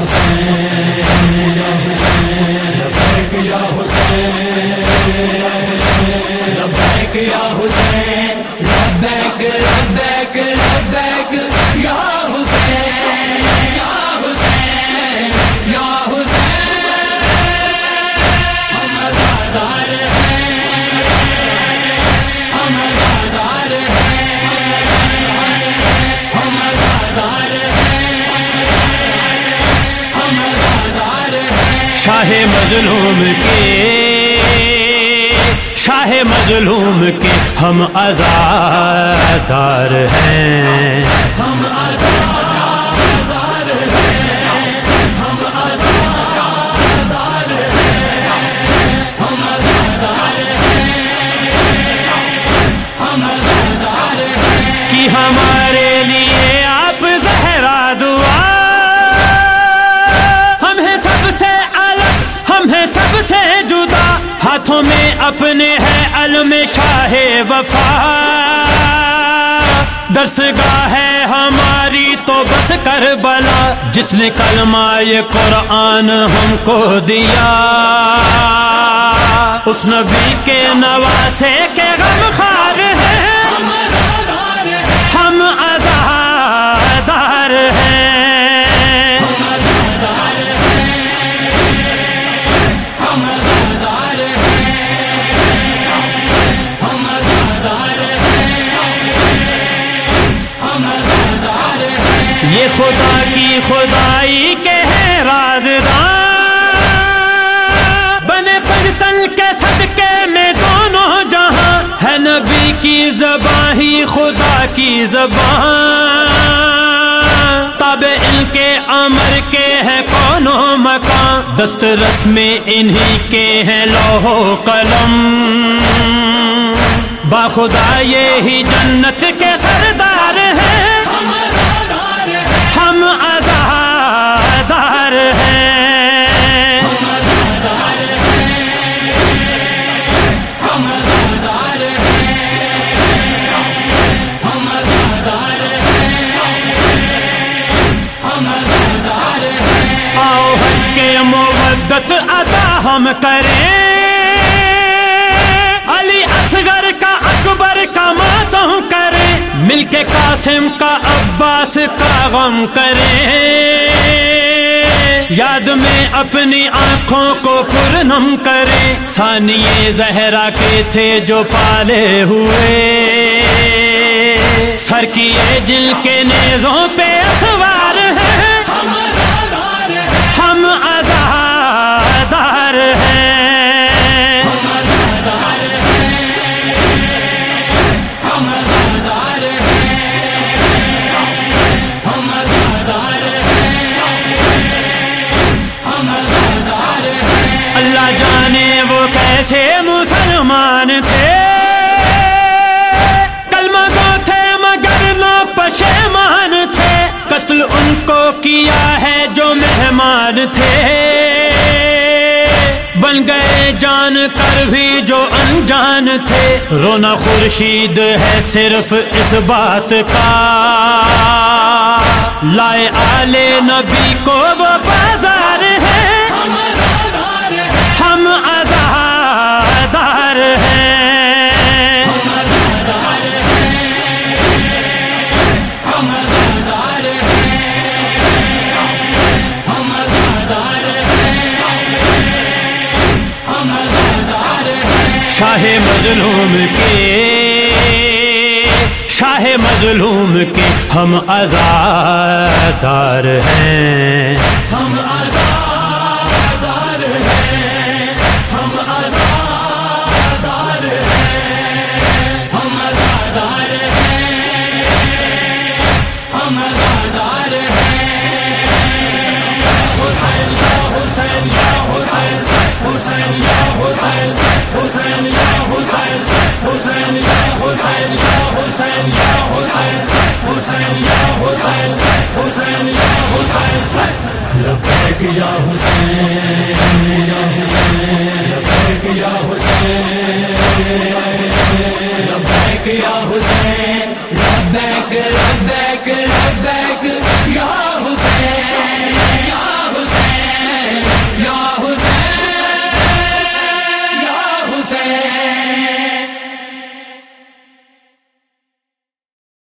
حسین حسین مظلوم کے، شاہ مظلوم کے ہم ازادار ہیں۔ ہم ہیں۔ ہم ہیں۔ ہم ہیں۔ ہم ہیں۔ کہ ہمارے ہاتھوں میں اپنے ہے علم شاہ وفا۔ درسگاہ ہے ہماری تو بس کر بلا جس نے کلمہ یہ قرآن ہم کو دیا۔ اس نبی کے نواسے کے غم خار یہ خدا کی خدائی کے ہیں رازدار۔ بنے پنجتن کے صدقے میں دونوں جہاں ہے نبی کی زبان ہی خدا کی زبان۔ تاب ان کے امر کے ہیں کونوں مکان۔ دسترس میں انہی کے ہیں لوہو قلم۔ باخدا یہی جنت کے سردار ہم کریں۔ علی اصغر کا اکبر کا ماتم کریں۔ مل کے قاسم کا عباس کا غم کریں۔ یاد میں اپنی آنکھوں کو پرنم کریں۔ ثانیے زہرا کے تھے جو پالے ہوئے۔ سر کیے جل کے نیزوں پہ وہ کیسے مسلمان تھے کلمہ کو تھے مگر نو پشیمان تھے قتل ان کو کیا ہے جو مہمان تھے بن گئے جان کر بھی جو انجان تھے رونا خورشید ہے صرف اس بات کا لائے آلے نبی کو وہ بازار شاہ مظلوم کے شاہ مظلوم کے ہم آزادار ہیں۔ ہم آزادار ہیں، ہم آزادار ہیں۔ حسین حسین یا حسین حسین یا حسین لبیک یا حسین یا حسین لبیک یا حسین